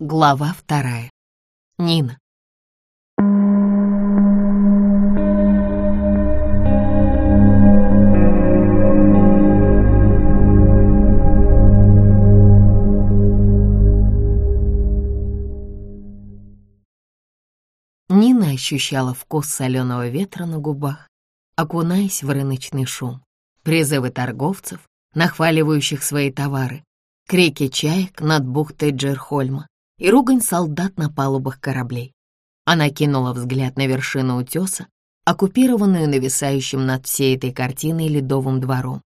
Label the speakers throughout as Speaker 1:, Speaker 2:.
Speaker 1: Глава вторая. Нина. Нина ощущала вкус соленого ветра на губах, окунаясь в рыночный шум, призывы торговцев, нахваливающих свои товары, крики чаек над бухтой Джерхольма и ругань солдат на палубах кораблей. Она кинула взгляд на вершину утеса, оккупированную нависающим над всей этой картиной ледовым двором,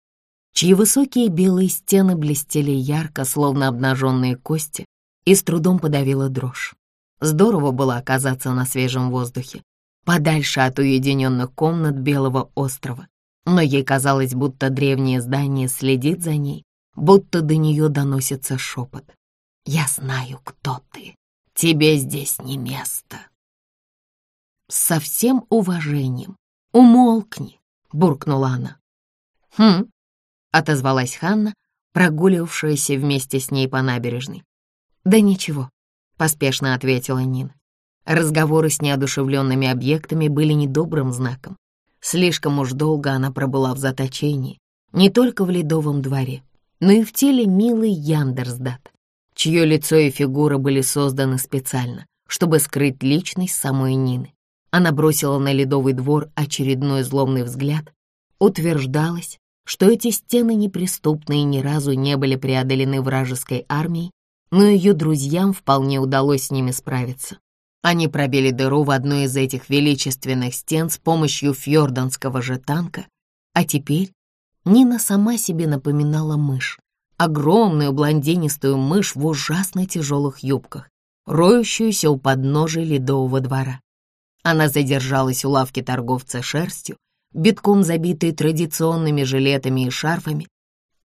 Speaker 1: чьи высокие белые стены блестели ярко, словно обнаженные кости, и с трудом подавила дрожь. Здорово было оказаться на свежем воздухе, подальше от уединенных комнат Белого острова, но ей казалось, будто древнее здание следит за ней, будто до нее доносится шепот. «Я знаю, кто ты. Тебе здесь не место». Со всем уважением. «Умолкни», — буркнула она. «Хм», — отозвалась Ханна, прогуливавшаяся вместе с ней по набережной. «Да ничего», — поспешно ответила Нина. Разговоры с неодушевленными объектами были недобрым знаком. Слишком уж долго она пробыла в заточении, не только в ледовом дворе, но и в теле милой Яндерсдат, чье лицо и фигура были созданы специально, чтобы скрыть личность самой Нины. Она бросила на ледовый двор очередной злобный взгляд, утверждалось, что эти стены неприступные ни разу не были преодолены вражеской армией, но ее друзьям вполне удалось с ними справиться. Они пробили дыру в одной из этих величественных стен с помощью фьорданского же танка, а теперь Нина сама себе напоминала мышь, огромную блондинистую мышь в ужасно тяжелых юбках, роющуюся у подножия ледового двора. Она задержалась у лавки торговца шерстью, битком забитой традиционными жилетами и шарфами,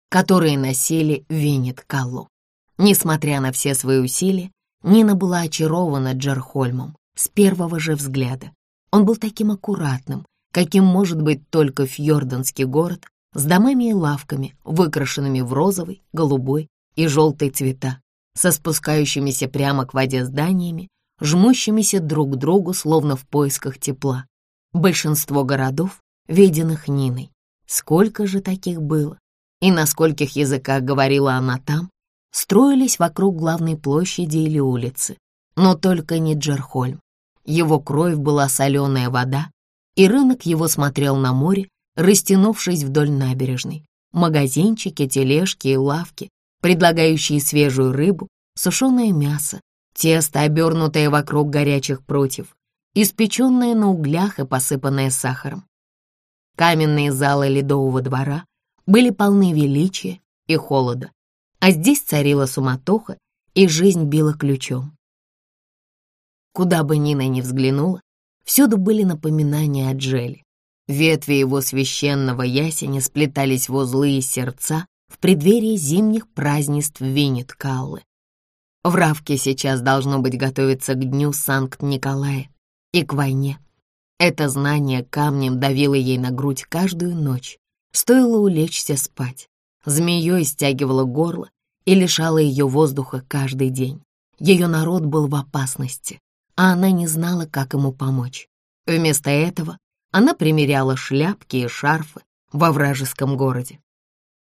Speaker 1: которые носили Винет Калло. Несмотря на все свои усилия, Нина была очарована Джерхольмом с первого же взгляда. Он был таким аккуратным, каким может быть только фьорданский город, с домами и лавками, выкрашенными в розовый, голубой и желтый цвета, со спускающимися прямо к воде зданиями, жмущимися друг к другу, словно в поисках тепла. Большинство городов, виденных Ниной. Сколько же таких было? И на скольких языках говорила она там? Строились вокруг главной площади или улицы. Но только не Джерхольм. Его кровь была соленая вода, и рынок его смотрел на море, растянувшись вдоль набережной. Магазинчики, тележки и лавки, предлагающие свежую рыбу, сушеное мясо, тесто, обернутое вокруг горячих против, испеченное на углях и посыпанное сахаром. Каменные залы ледового двора были полны величия и холода, а здесь царила суматоха, и жизнь била ключом. Куда бы Нина ни взглянула, всюду были напоминания о Джеле. Ветви его священного ясеня сплетались в узлы и сердца в преддверии зимних празднеств Винет-Каллы. В Равке сейчас должно быть готовиться к дню Санкт-Николая и к войне. Это знание камнем давило ей на грудь каждую ночь. Стоило улечься спать. Змеей стягивало горло и лишало ее воздуха каждый день. Ее народ был в опасности, а она не знала, как ему помочь. Вместо этого она примеряла шляпки и шарфы во вражеском городе.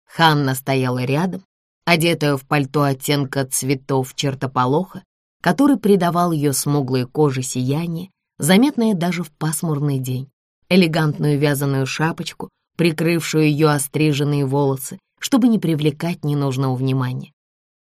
Speaker 1: Ханна стояла рядом, одетая в пальто оттенка цветов чертополоха, который придавал ее смуглой коже сияние, заметное даже в пасмурный день, элегантную вязаную шапочку, прикрывшую ее остриженные волосы, чтобы не привлекать ненужного внимания.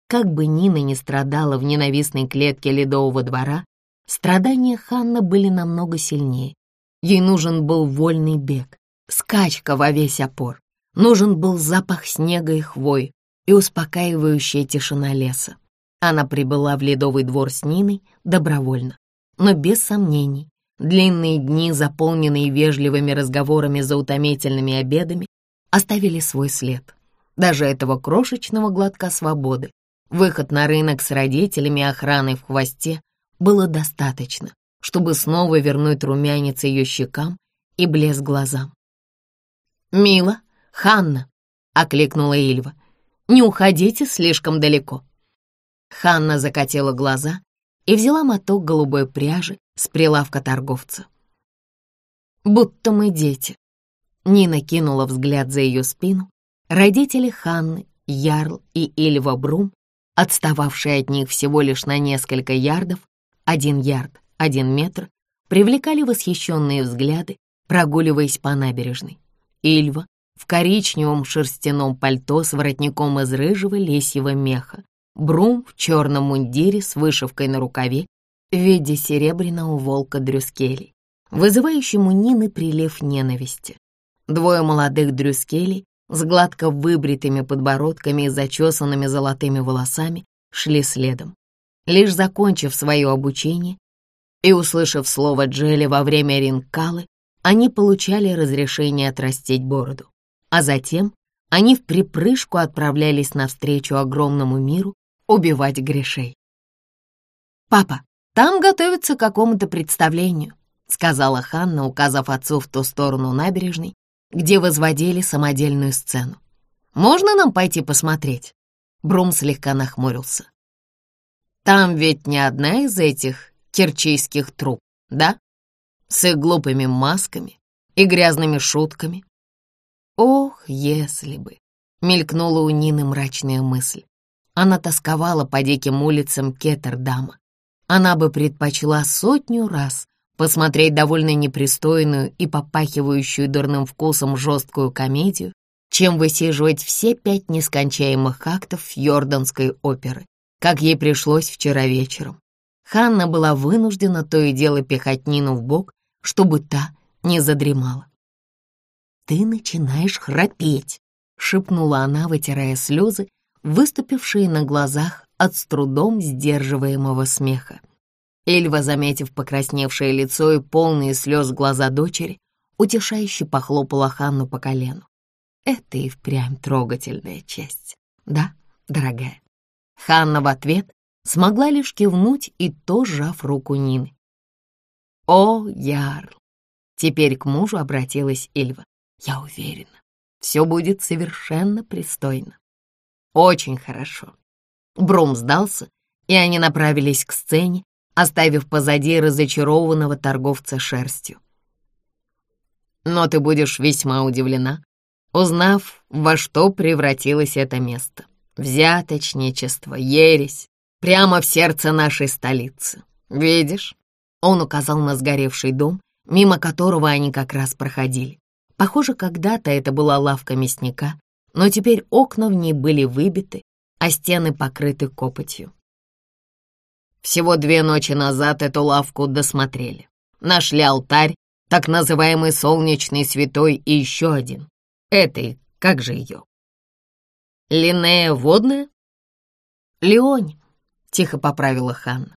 Speaker 1: Как бы Нина не страдала в ненавистной клетке ледового двора, страдания Ханны были намного сильнее, Ей нужен был вольный бег, скачка во весь опор. Нужен был запах снега и хвой и успокаивающая тишина леса. Она прибыла в ледовый двор с Ниной добровольно, но без сомнений. Длинные дни, заполненные вежливыми разговорами за утомительными обедами, оставили свой след. Даже этого крошечного глотка свободы, выход на рынок с родителями и охраной в хвосте было достаточно, чтобы снова вернуть румянец ее щекам и блеск глазам. «Мила, Ханна!» — окликнула Ильва. «Не уходите слишком далеко». Ханна закатила глаза и взяла моток голубой пряжи с прилавка торговца. «Будто мы дети». Нина кинула взгляд за ее спину. Родители Ханны, Ярл и Ильва Брум, отстававшие от них всего лишь на несколько ярдов, один ярд, один метр, привлекали восхищенные взгляды, прогуливаясь по набережной. Ильва в коричневом шерстяном пальто с воротником из рыжего лисьего меха, Брум в черном мундире с вышивкой на рукаве в виде серебряного волка Дрюскели, вызывающему Нины прилив ненависти. Двое молодых Дрюскелей с гладко выбритыми подбородками и зачесанными золотыми волосами шли следом. Лишь закончив свое обучение и услышав слово Джелли во время ринкалы, они получали разрешение отрастить бороду. А затем они в припрыжку отправлялись навстречу огромному миру, убивать грешей. «Папа, там готовятся к какому-то представлению», сказала Ханна, указав отцу в ту сторону набережной, где возводили самодельную сцену. «Можно нам пойти посмотреть?» Брум слегка нахмурился. «Там ведь не одна из этих керчийских труп, да? С их глупыми масками и грязными шутками». «Ох, если бы!» — мелькнула у Нины мрачная мысль. Она тосковала по диким улицам Кеттердама. Она бы предпочла сотню раз посмотреть довольно непристойную и попахивающую дурным вкусом жесткую комедию, чем высиживать все пять нескончаемых актов фьорданской оперы, как ей пришлось вчера вечером. Ханна была вынуждена то и дело пихать Нину в бок, чтобы та не задремала. «Ты начинаешь храпеть», — шепнула она, вытирая слезы выступившие на глазах от с трудом сдерживаемого смеха. Эльва, заметив покрасневшее лицо и полные слез глаза дочери, утешающе похлопала Ханну по колену. Это и впрямь трогательная часть, да, дорогая? Ханна в ответ смогла лишь кивнуть и то сжав руку Нины. «О, Ярл!» Теперь к мужу обратилась Эльва. «Я уверена, все будет совершенно пристойно. Очень хорошо. Брум сдался, и они направились к сцене, оставив позади разочарованного торговца шерстью. Но ты будешь весьма удивлена, узнав, во что превратилось это место. Взяточничество, ересь, прямо в сердце нашей столицы. Видишь? Он указал на сгоревший дом, мимо которого они как раз проходили. Похоже, когда-то это была лавка мясника, но теперь окна в ней были выбиты, а стены покрыты копотью. Всего две ночи назад эту лавку досмотрели. Нашли алтарь, так называемый солнечный святой и еще один. Этой, как же ее? Линея водная? Леонь, тихо поправила Ханна.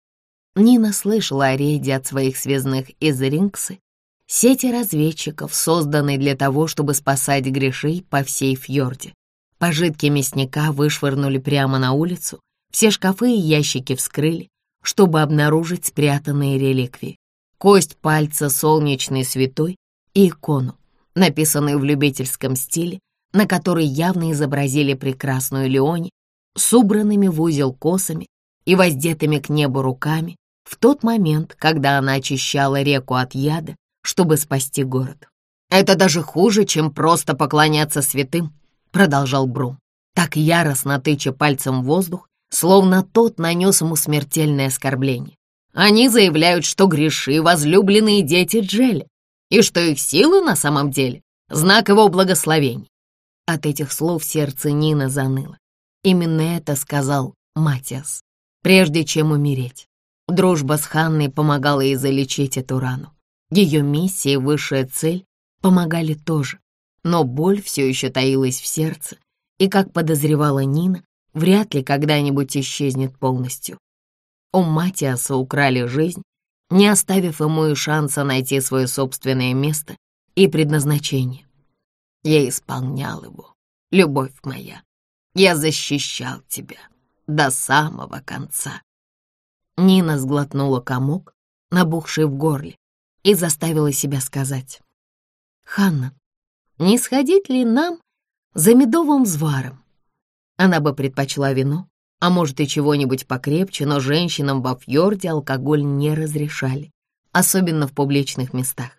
Speaker 1: Нина слышала о рейде от своих связных из Рингсы сети разведчиков, созданной для того, чтобы спасать грешей по всей фьорде. Пожитки мясника вышвырнули прямо на улицу, все шкафы и ящики вскрыли, чтобы обнаружить спрятанные реликвии. Кость пальца солнечной святой и икону, написанную в любительском стиле, на которой явно изобразили прекрасную Леони, с убранными в узел косами и воздетыми к небу руками в тот момент, когда она очищала реку от яда чтобы спасти город. «Это даже хуже, чем просто поклоняться святым», — продолжал Брум, так яростно тыча пальцем в воздух, словно тот нанес ему смертельное оскорбление. Они заявляют, что греши возлюбленные дети Джеля, и что их силы на самом деле — знак его благословений. От этих слов сердце Нина заныло. Именно это сказал Матиас, прежде чем умереть. Дружба с Ханной помогала ей залечить эту рану. Ее миссия и высшая цель помогали тоже, но боль все еще таилась в сердце, и, как подозревала Нина, вряд ли когда-нибудь исчезнет полностью. У Матиаса украли жизнь, не оставив ему и шанса найти свое собственное место и предназначение. Я исполнял его, любовь моя. Я защищал тебя до самого конца. Нина сглотнула комок, набухший в горле, и заставила себя сказать. «Ханна, не сходить ли нам за медовым зваром?» Она бы предпочла вино, а может и чего-нибудь покрепче, но женщинам во фьорде алкоголь не разрешали, особенно в публичных местах.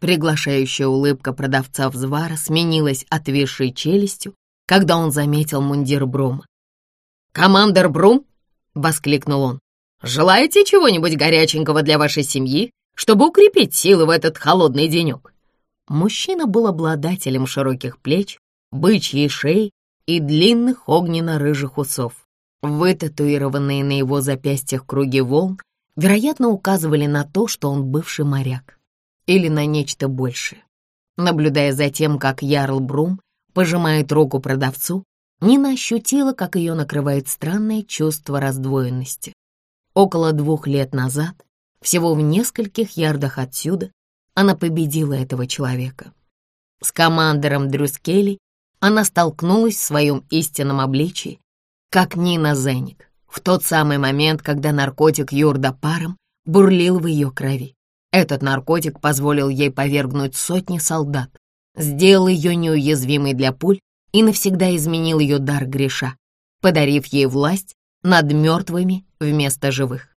Speaker 1: Приглашающая улыбка продавца взвара сменилась отвисшей челюстью, когда он заметил мундир Брума. «Командер Брум!» — воскликнул он. «Желаете чего-нибудь горяченького для вашей семьи, чтобы укрепить силы в этот холодный денек?» Мужчина был обладателем широких плеч, бычьей шеи и длинных огненно-рыжих усов. Вытатуированные на его запястьях круги волн, вероятно, указывали на то, что он бывший моряк или на нечто большее. Наблюдая за тем, как Ярл Брум пожимает руку продавцу, Нина ощутила, как ее накрывает странное чувство раздвоенности. Около двух лет назад, всего в нескольких ярдах отсюда, она победила этого человека. С командором Дрюскели она столкнулась в своем истинном обличии, как Нина Зеник, в тот самый момент, когда наркотик Юрда паром бурлил в ее крови. Этот наркотик позволил ей повергнуть сотни солдат, сделал ее неуязвимой для пуль и навсегда изменил ее дар греша, подарив ей власть над мертвыми вместо живых.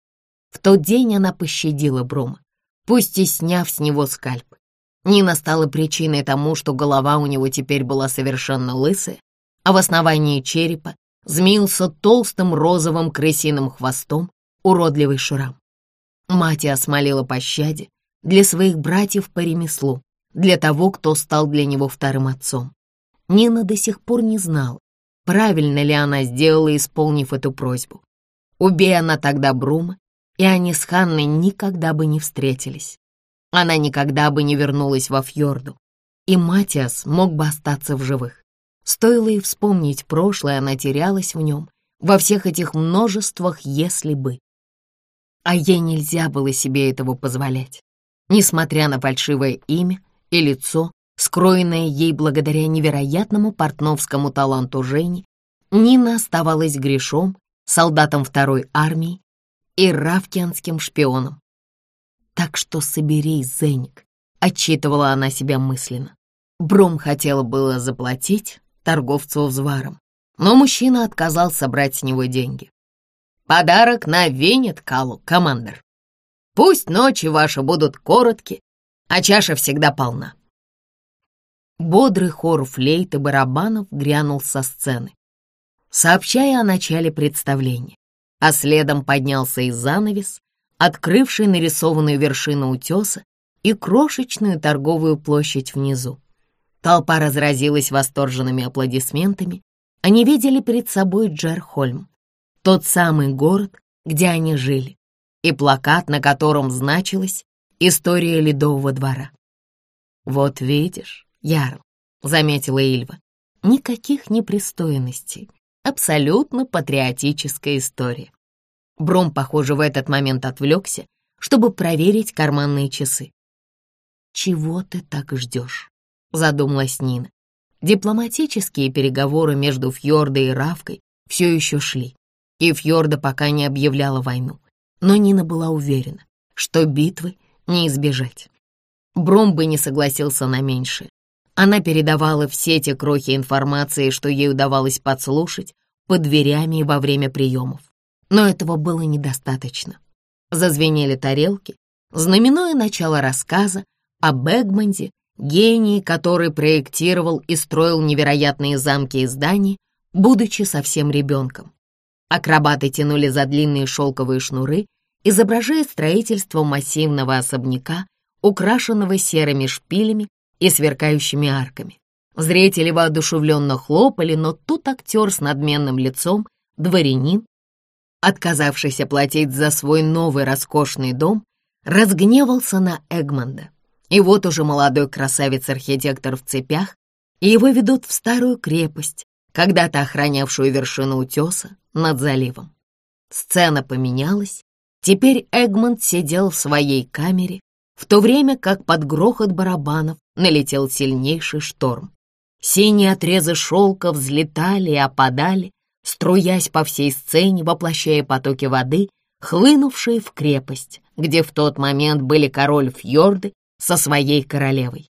Speaker 1: В тот день она пощадила Брума, пусть и сняв с него скальп. Нина стала причиной тому, что голова у него теперь была совершенно лысая, а в основании черепа змеился толстым розовым крысиным хвостом уродливый шрам. Мать осмолила пощаде для своих братьев по ремеслу, для того, кто стал для него вторым отцом. Нина до сих пор не знала, правильно ли она сделала, исполнив эту просьбу. Убей она тогда Брума, и они с Ханной никогда бы не встретились. Она никогда бы не вернулась во Фьорду, и Матиас мог бы остаться в живых. Стоило ей вспомнить прошлое, она терялась в нем, во всех этих множествах «если бы» а ей нельзя было себе этого позволять. Несмотря на фальшивое имя и лицо, скроенное ей благодаря невероятному портновскому таланту Жени, Нина оставалась грешом, солдатом второй армии и равкианским шпионом. «Так что соберись, Зеник», — отчитывала она себя мысленно. Бром хотела было заплатить торговцу взваром, но мужчина отказался брать с него деньги. Подарок на венет Калу, командир. Пусть ночи ваши будут короткие, а чаша всегда полна. Бодрый хор флейт и барабанов грянул со сцены, сообщая о начале представления, а следом поднялся и занавес, открывший нарисованную вершину утеса и крошечную торговую площадь внизу. Толпа разразилась восторженными аплодисментами. Они видели перед собой Джерхольм, тот самый город, где они жили, и плакат, на котором значилась «История Ледового двора». «Вот видишь, Ярл», — заметила Ильва, — «никаких непристойностей, абсолютно патриотическая история». Бром, похоже, в этот момент отвлекся, чтобы проверить карманные часы. «Чего ты так ждешь?» — задумалась Нина. Дипломатические переговоры между Фьордой и Равкой все еще шли и Фьорда пока не объявляла войну. Но Нина была уверена, что битвы не избежать. Бром бы не согласился на меньшее. Она передавала все те крохи информации, что ей удавалось подслушать под дверями и во время приемов. Но этого было недостаточно. Зазвенели тарелки, знаменуя начало рассказа о Бэгмонде, гении, который проектировал и строил невероятные замки и здания, будучи совсем ребенком. Акробаты тянули за длинные шелковые шнуры, изображая строительство массивного особняка, украшенного серыми шпилями и сверкающими арками. Зрители воодушевленно хлопали, но тут актер с надменным лицом, дворянин, отказавшийся платить за свой новый роскошный дом, разгневался на Эгмонда. И вот уже молодой красавец-архитектор в цепях, и его ведут в старую крепость, когда-то охранявшую вершину утеса над заливом. Сцена поменялась. Теперь Эгмонд сидел в своей камере, в то время как под грохот барабанов налетел сильнейший шторм. Синие отрезы шелка взлетали и опадали, струясь по всей сцене, воплощая потоки воды, хлынувшие в крепость, где в тот момент были король Фьорды со своей королевой.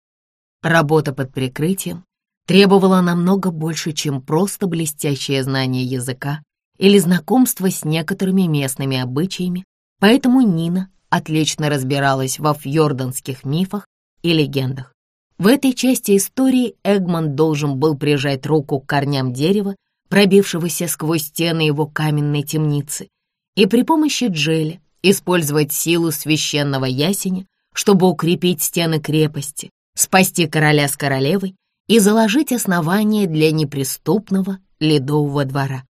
Speaker 1: Работа под прикрытием требовала намного больше, чем просто блестящее знание языка или знакомство с некоторыми местными обычаями, поэтому Нина отлично разбиралась во фьорданских мифах и легендах. В этой части истории Эгмонт должен был прижать руку к корням дерева, пробившегося сквозь стены его каменной темницы, и при помощи джеля использовать силу священного ясеня, чтобы укрепить стены крепости, спасти короля с королевой и заложить основание для неприступного ледового двора.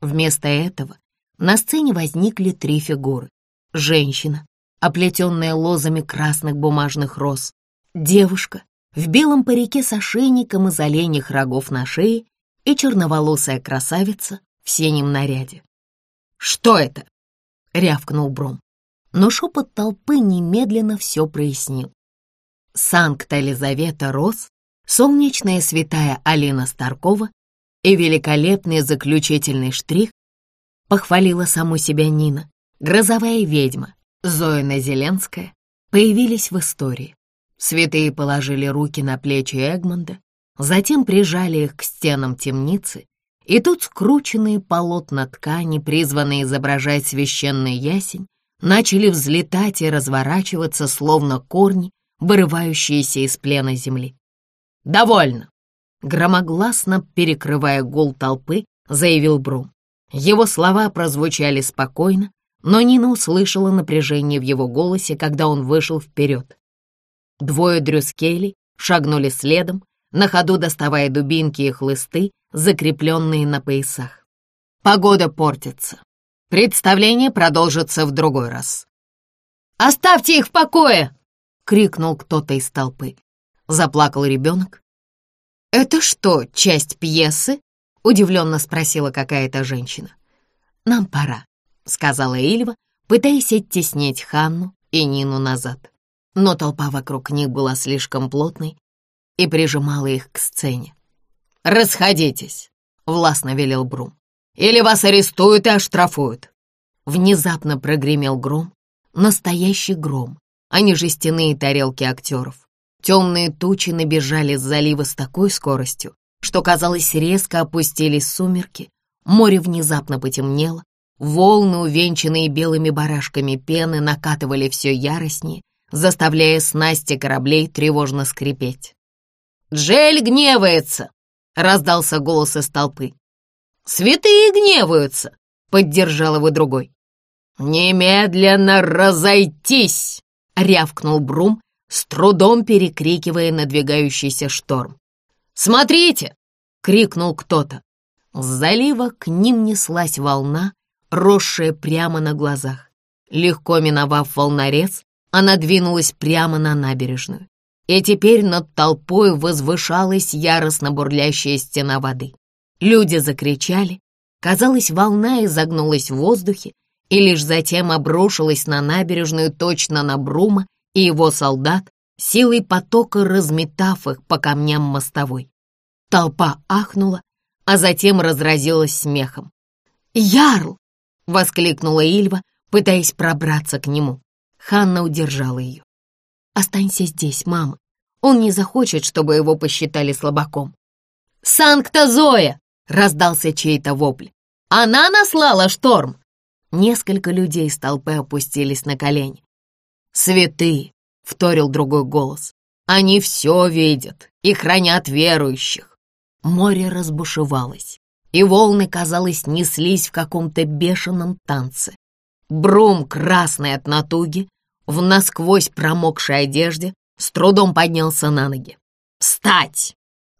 Speaker 1: Вместо этого на сцене возникли три фигуры. Женщина, оплетенная лозами красных бумажных роз, девушка в белом парике с ошейником из оленьих рогов на шее и черноволосая красавица в синем наряде. «Что это?» — рявкнул Бром. Но шепот толпы немедленно все прояснил. Санкт-Елизавета Рос, солнечная святая Алина Старкова и великолепный заключительный штрих похвалила саму себя Нина, грозовая ведьма, Зоина Зеленская, появились в истории. Святые положили руки на плечи Эгмонда, затем прижали их к стенам темницы, и тут скрученные полотна ткани, призванные изображать священный ясень, начали взлетать и разворачиваться, словно корни, вырывающиеся из плена земли. «Довольно!» Громогласно перекрывая гул толпы, заявил Брум. Его слова прозвучали спокойно, но Нина услышала напряжение в его голосе, когда он вышел вперед. Двое дрюскелей шагнули следом, на ходу доставая дубинки и хлысты, закрепленные на поясах. Погода портится. Представление продолжится в другой раз. «Оставьте их в покое!» — крикнул кто-то из толпы. Заплакал ребенок. «Это что, часть пьесы?» — удивленно спросила какая-то женщина. «Нам пора», — сказала Ильва, пытаясь оттеснить Ханну и Нину назад но толпа вокруг них была слишком плотной и прижимала их к сцене. «Расходитесь!» — властно велел Брум. «Или вас арестуют и оштрафуют!» Внезапно прогремел гром, настоящий гром, а не жестяные тарелки актеров. Темные тучи набежали с залива с такой скоростью, что, казалось, резко опустились сумерки, море внезапно потемнело, волны, увенчанные белыми барашками пены, накатывали все яростнее, заставляя снасти кораблей тревожно скрипеть. «Джель гневается!» — раздался голос из толпы. «Святые гневаются!» — поддержал его другой. «Немедленно разойтись!» — рявкнул Брум, с трудом перекрикивая надвигающийся шторм. «Смотрите!» — крикнул кто-то. С залива к ним неслась волна, росшая прямо на глазах. Легко миновав волнорез, она двинулась прямо на набережную, и теперь над толпой возвышалась яростно бурлящая стена воды. Люди закричали, казалось, волна изогнулась в воздухе и лишь затем обрушилась на набережную точно на Брума и его солдат, силой потока разметав их по камням мостовой. Толпа ахнула, а затем разразилась смехом. «Ярл!» — воскликнула Ильва, пытаясь пробраться к нему. Ханна удержала ее. «Останься здесь, мама. Он не захочет, чтобы его посчитали слабаком». «Санкта Зоя!» — раздался чей-то вопль. «Она наслала шторм!» Несколько людей с толпы опустились на колени. «Святые!» — вторил другой голос. «Они все видят и хранят верующих!» Море разбушевалось, и волны, казалось, неслись в каком-то бешеном танце. Брум, красный от натуги, в насквозь промокшей одежде, с трудом поднялся на ноги. «Встать!»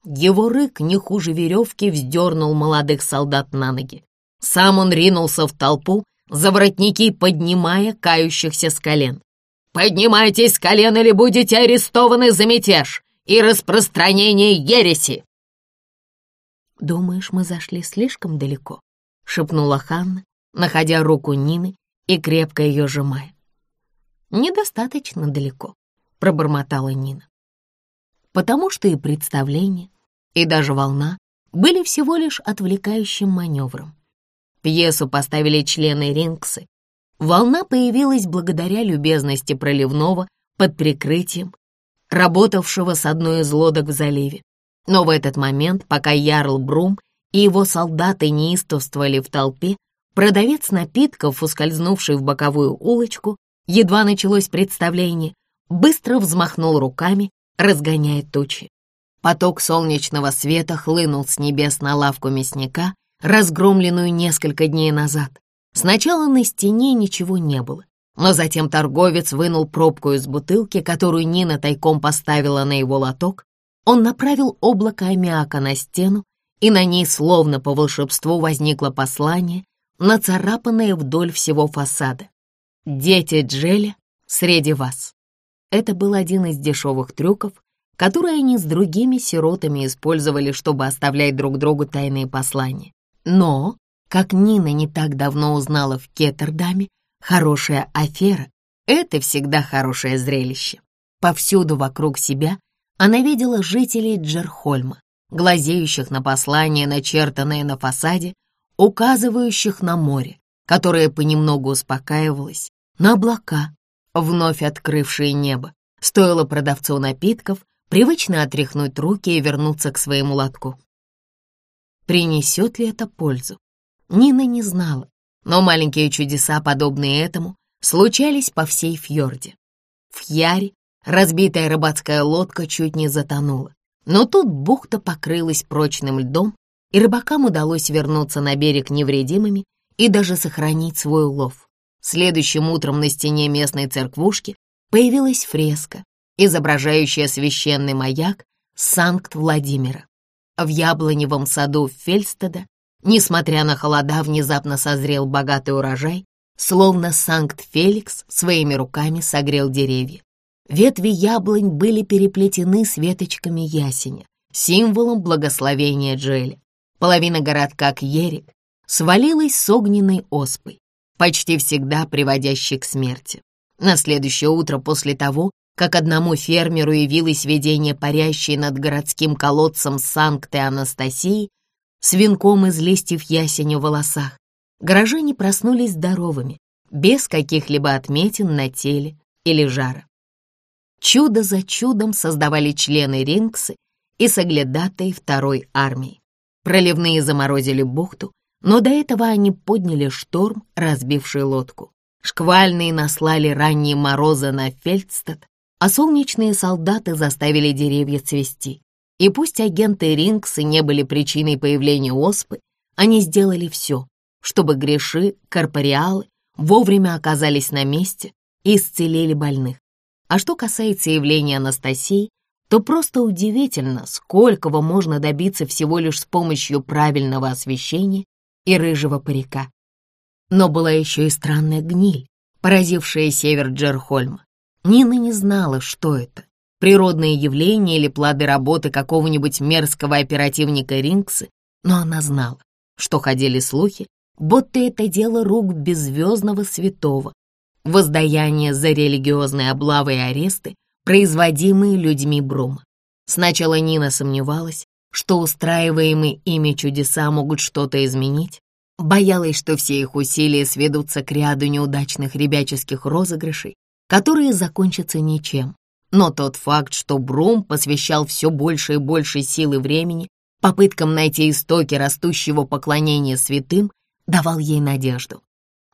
Speaker 1: Его рык не хуже веревки вздернул молодых солдат на ноги. Сам он ринулся в толпу, за воротники поднимая кающихся с колен. «Поднимайтесь с колен или будете арестованы за мятеж и распространение ереси!»
Speaker 2: «Думаешь, мы зашли слишком далеко?» — шепнула Ханна, находя руку Нины и крепко ее сжимая. «Недостаточно далеко», — пробормотала Нина. Потому что и представление, и даже волна были всего лишь отвлекающим маневром. Пьесу поставили члены Рингсы. Волна появилась благодаря любезности проливного под прикрытием, работавшего с одной из лодок в заливе. Но в этот момент, пока Ярл Брум и его солдаты неистовствовали в толпе, продавец напитков, ускользнувший в боковую улочку, едва началось представление, быстро взмахнул руками, разгоняя тучи. Поток солнечного света хлынул с небес на лавку мясника, разгромленную несколько дней назад. Сначала на стене ничего не было, но затем торговец вынул пробку из бутылки, которую Нина тайком поставила на его лоток. Он направил облако аммиака на стену, и на ней словно по волшебству возникло послание, нацарапанное вдоль всего фасада. «Дети Джеля среди вас». Это был один из дешевых трюков, которые они с другими сиротами использовали, чтобы оставлять друг другу тайные послания. Но, как Нина не так давно узнала в Кеттердаме, хорошая афера — это всегда хорошее зрелище. Повсюду вокруг себя она видела жителей Джерхольма, глазеющих на послания, начертанные на фасаде, указывающих на море, которое понемногу успокаивалось, на облака, вновь открывшие небо. Стоило продавцу напитков привычно отряхнуть руки и вернуться к своему лотку. Принесет ли это пользу? Нина не знала, но маленькие чудеса, подобные этому, случались по всей фьорде. В Яре разбитая рыбацкая лодка чуть не затонула, но тут бухта покрылась прочным льдом, и рыбакам удалось вернуться на берег невредимыми и даже сохранить свой улов. Следующим утром на стене местной церквушки появилась фреска, изображающая священный маяк Санкт-Владимира. В яблоневом саду Фельстеда, несмотря на холода, внезапно созрел богатый урожай, словно Санкт-Феликс своими руками согрел деревья. Ветви яблонь были переплетены с веточками ясеня, символом благословения Джели. Половина городка Кьерик свалилась с огненной оспой, почти всегда приводящей к смерти. На следующее утро после того, как одному фермеру явилось видение парящей над городским колодцем Санкты Анастасии с венком из листьев ясеня в волосах, горожане проснулись здоровыми, без каких-либо отметин на теле или жара. Чудо за чудом создавали члены Рингсы и соглядатые второй армии. Проливные заморозили бухту, но до этого они подняли шторм, разбивший лодку. Шквальные наслали ранние морозы на Фельдстад, а солнечные солдаты заставили деревья цвести. И пусть агенты Рингсы не были причиной появления оспы, они сделали все, чтобы греши, корпориалы вовремя оказались на месте и исцелили больных. А что касается явления Анастасии, то просто удивительно, сколького можно добиться всего лишь с помощью правильного освещения и рыжего парика. Но была еще и странная гниль, поразившая север Джерхольма. Нина не знала, что это — природное явление или плоды работы какого-нибудь мерзкого оперативника Рингса, но она знала, что ходили слухи, будто это дело рук беззвездного святого, воздаяние за религиозные облавы и аресты, производимые людьми Брума. Сначала Нина сомневалась, что устраиваемые ими чудеса могут что-то изменить, боялась, что все их усилия сведутся к ряду неудачных ребяческих розыгрышей, которые закончатся ничем. Но тот факт, что Брум посвящал все больше и больше сил и времени попыткам найти истоки растущего поклонения святым, давал ей надежду.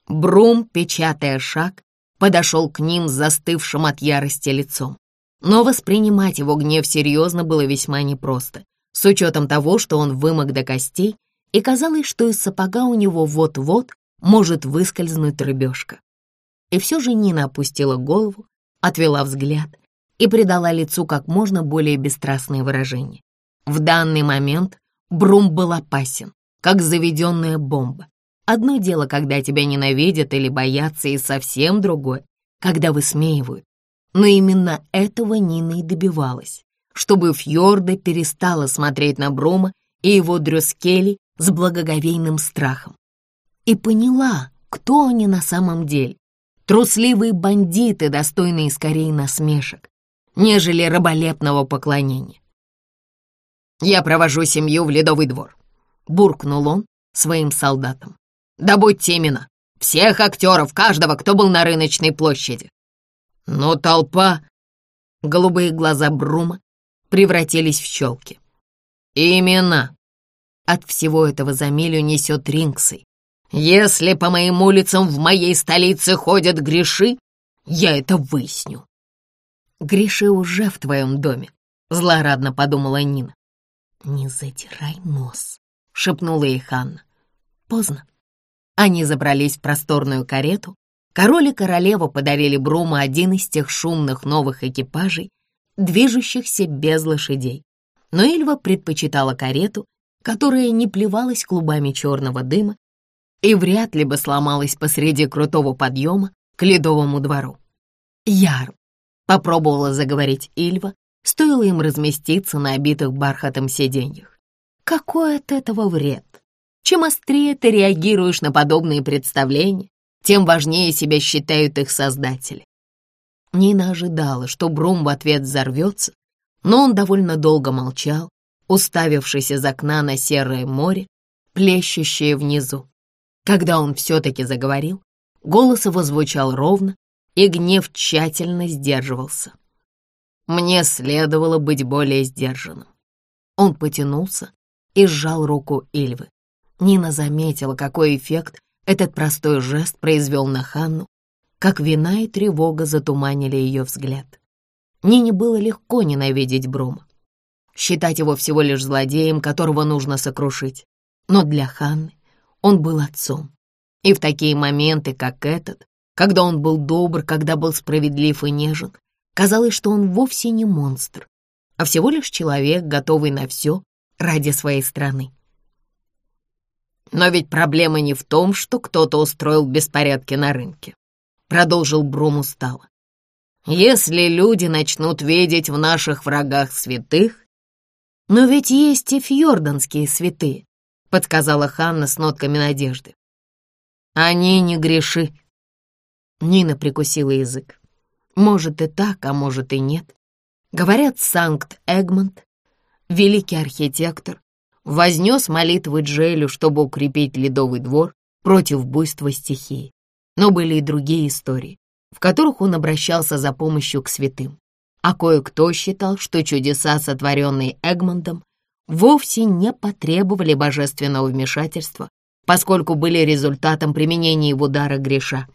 Speaker 2: Брум, печатая шаг, подошел к ним с застывшим от ярости лицом. Но воспринимать его гнев серьезно было весьма непросто, с учетом того, что он вымок до костей, и казалось, что из сапога у него вот-вот может выскользнуть рыбешка. И все же Нина опустила голову, отвела взгляд и придала лицу как можно более бесстрастное выражение. В данный момент Брум был опасен, как заведенная бомба. Одно дело, когда тебя ненавидят или боятся, и совсем другое, когда высмеивают. Но именно этого Нина и добивалась, чтобы Фьорда перестала смотреть на Брома и его дрюскели с благоговейным страхом. И поняла, кто они на самом деле. Трусливые бандиты, достойные скорее насмешек, нежели раболепного поклонения. «Я провожу семью в Ледовый двор», — буркнул он своим солдатам. Добудьте имена. Всех актеров, каждого, кто был на рыночной площади. Но толпа... Голубые глаза Брума превратились в щелки. Имена.
Speaker 1: от всего этого за милю несет Рингсой. Если по моим улицам в моей столице ходят греши, я это выясню. Греши уже в твоем доме, злорадно подумала Нина. Не затирай нос, шепнула ей Ханна. Поздно. Они забрались в просторную карету. Король и королева подарили Бруму один из тех шумных новых экипажей, движущихся без лошадей. Но Ильва предпочитала карету, которая не плевалась клубами черного дыма и вряд ли бы сломалась посреди крутого подъема к ледовому двору. Яр, попробовала заговорить Ильва, стоило им разместиться на обитых бархатом сиденьях. Какой от этого вред? Чем острее ты реагируешь на подобные представления, тем важнее себя считают их создатели. Нина ожидала, что Брум в ответ взорвется, но он довольно долго молчал, уставившись из окна на серое море, плещущее внизу. Когда он все-таки заговорил, голос его звучал ровно, и гнев тщательно сдерживался. Мне следовало быть более сдержанным. Он потянулся и сжал руку Ильвы. Нина заметила, какой эффект этот простой жест произвел на Ханну, как вина и тревога затуманили ее взгляд. Нине было легко ненавидеть Брума, считать его всего лишь злодеем, которого нужно сокрушить. Но для Ханны он был отцом. И в такие моменты, как этот, когда он был добр, когда был справедлив и нежен, казалось, что он вовсе не монстр, а всего лишь человек, готовый на все ради своей страны. Но ведь проблема не в том, что кто-то устроил беспорядки на рынке, продолжил Брум устало. Если люди начнут видеть в наших врагах святых... Но ведь есть и фьорданские святые, подсказала Ханна с нотками надежды. Они не греши. Нина прикусила язык. Может и так, а может и нет. Говорят, Санкт-Эгмонт, великий архитектор, вознес молитвы Джелю, чтобы укрепить ледовый двор против буйства стихии. Но были и другие истории, в которых он обращался за помощью к святым. А кое-кто считал, что чудеса, сотворенные Эгмонтом, вовсе не потребовали божественного вмешательства, поскольку были результатом применения его дара греша.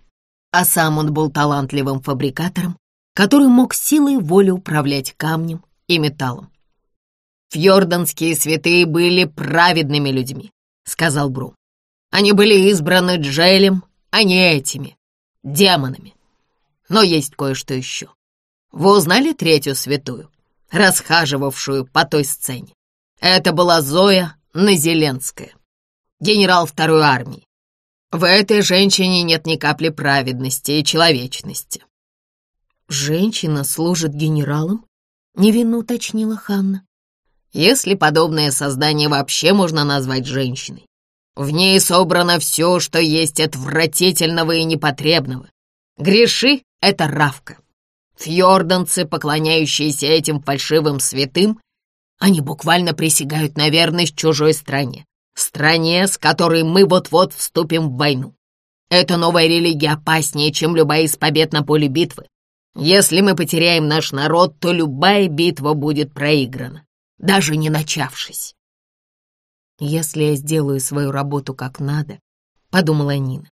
Speaker 1: А сам он был талантливым фабрикатором, который мог силой воли управлять камнем и металлом. «Фьорданские святые были праведными людьми», — сказал Брум. «Они были избраны Джелем, а не этими, демонами. Но есть кое-что еще. Вы узнали третью святую, расхаживавшую по той сцене? Это была Зоя Назеленская, генерал второй армии. В этой женщине нет ни капли праведности и человечности. «Женщина служит генералом?» — невинно уточнила Ханна если подобное создание вообще можно назвать женщиной. В ней собрано все, что есть отвратительного и непотребного. Греши — это равка. Фьорданцы, поклоняющиеся этим фальшивым святым, они буквально присягают на верность чужой стране, стране, с которой мы вот-вот вступим в войну. Эта новая религия опаснее, чем любая из побед на поле битвы. Если мы потеряем наш народ, то любая битва будет проиграна даже не начавшись. «Если я сделаю свою работу как надо», — подумала Нина.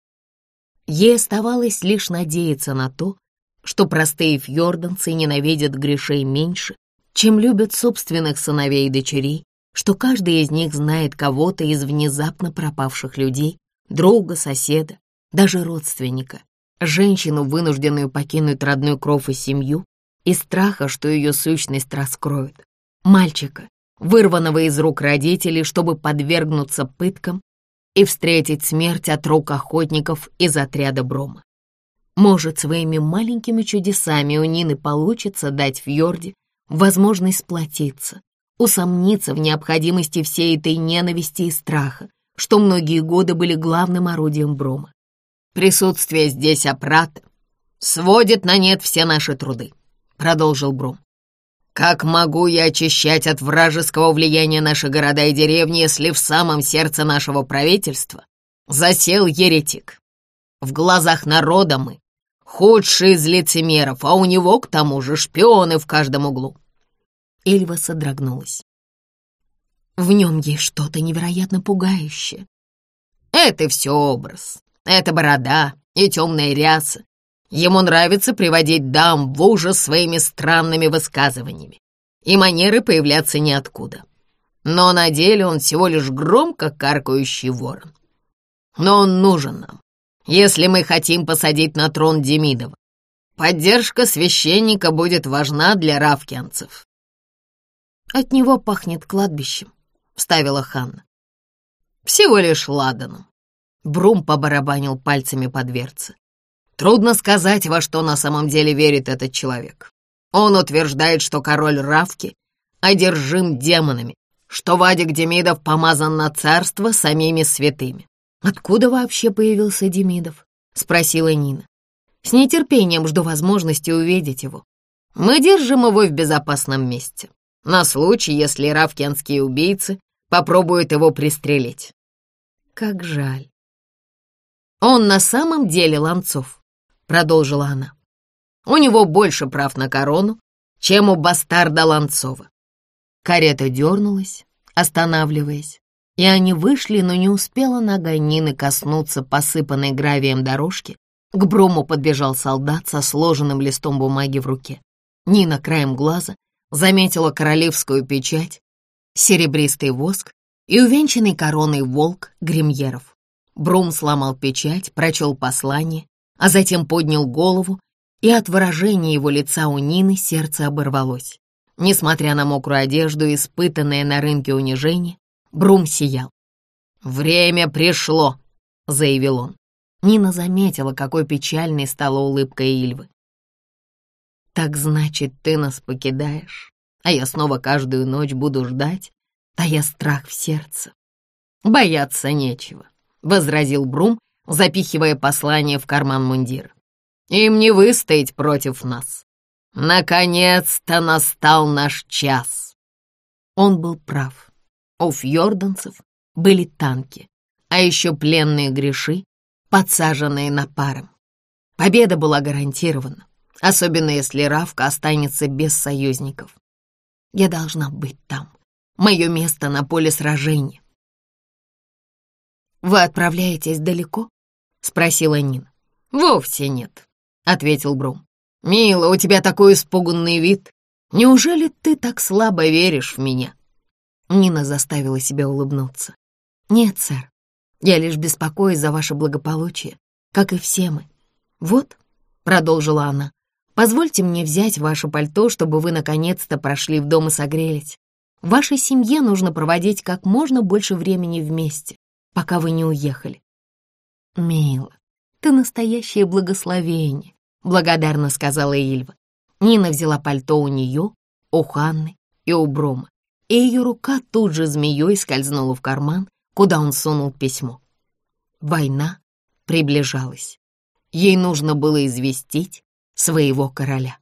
Speaker 1: Ей оставалось лишь надеяться на то, что простые фьорданцы ненавидят грешей меньше, чем любят собственных сыновей и дочерей, что каждый из них знает кого-то из внезапно пропавших людей, друга, соседа, даже родственника, женщину, вынужденную покинуть родной кров и семью, из страха, что ее сущность раскроют мальчика, вырванного из рук родителей, чтобы подвергнуться пыткам и встретить смерть от рук охотников из отряда Брома. Может, своими маленькими чудесами у Нины получится дать Фьорде возможность сплотиться, усомниться в необходимости всей этой ненависти и страха, что многие годы были главным орудием Брома. «Присутствие здесь опрата сводит на нет все наши труды», — продолжил Бром. Как могу я очищать от вражеского влияния наши города и деревни, если в самом сердце нашего правительства засел еретик? В глазах народа мы худшие из лицемеров, а у него, к тому же, шпионы в каждом углу. Эльва содрогнулась.
Speaker 2: В нем есть что-то невероятно пугающее.
Speaker 1: Это все образ. Это борода и темная ряса. Ему нравится приводить дам в ужас своими странными высказываниями. И манеры появляться ниоткуда. Но на деле он всего лишь громко каркающий ворон. Но он нужен нам, если мы хотим посадить на трон Демидова. Поддержка священника будет важна для равкианцев.
Speaker 2: От него пахнет кладбищем, — вставила Ханна.
Speaker 1: Всего лишь ладаном. Брум побарабанил пальцами по дверце. Трудно сказать, во что на самом деле верит этот человек. Он утверждает, что король Равки одержим демонами, что Вадик Демидов помазан на царство самими святыми.
Speaker 2: «Откуда вообще появился Демидов?» — спросила Нина. «С нетерпением жду возможности увидеть его.
Speaker 1: Мы держим его в безопасном месте, на случай, если равкенские убийцы попробуют его пристрелить».
Speaker 2: «Как жаль».
Speaker 1: «Он на самом деле Ланцов», — продолжила она. «У него больше прав на корону, чем у бастарда Ланцова». Карета дернулась, останавливаясь, и они вышли, но не успела нога Нины коснуться посыпанной гравием дорожки. К Брому подбежал солдат со сложенным листом бумаги в руке. Нина краем глаза заметила королевскую печать, серебристый воск и увенчанный короной волк гримьеров. Брум сломал печать, прочел послание, а затем поднял голову, и от выражения его лица у Нины сердце оборвалось. Несмотря на мокрую одежду испытанное на рынке унижение, Брум сиял. «Время пришло», — заявил он. Нина заметила, какой печальной стала улыбка Ильвы. «Так значит, ты нас покидаешь, а я снова каждую ночь буду ждать, тая страх в сердце. Бояться нечего», — возразил Брум, запихивая послание в карман мундира. «Им не выстоять против нас. Наконец-то настал наш час». Он был прав. У фьорданцев были танки, а еще пленные греши, подсаженные на паром. Победа была гарантирована, особенно если Равка останется без союзников. Я должна быть там. Мое место на поле сражения. «Вы отправляетесь далеко?» — спросила Нина. «Вовсе нет», — ответил Брум. «Мила, у тебя такой испуганный вид. Неужели ты так слабо веришь в меня?» Нина заставила себя улыбнуться. «Нет, сэр, я лишь беспокоюсь за ваше благополучие, как и все мы. Вот», — продолжила она, — «позвольте мне взять ваше пальто, чтобы вы наконец-то прошли в дом и согрелись. Вашей семье нужно проводить как можно больше времени вместе, пока вы не уехали». «Мила, ты настоящее благословение», — благодарно сказала Ильва. Нина взяла пальто у нее, у Ханны и у Брома и ее рука тут же змеей скользнула в карман, куда он сунул письмо. Война приближалась. Ей нужно было известить своего короля.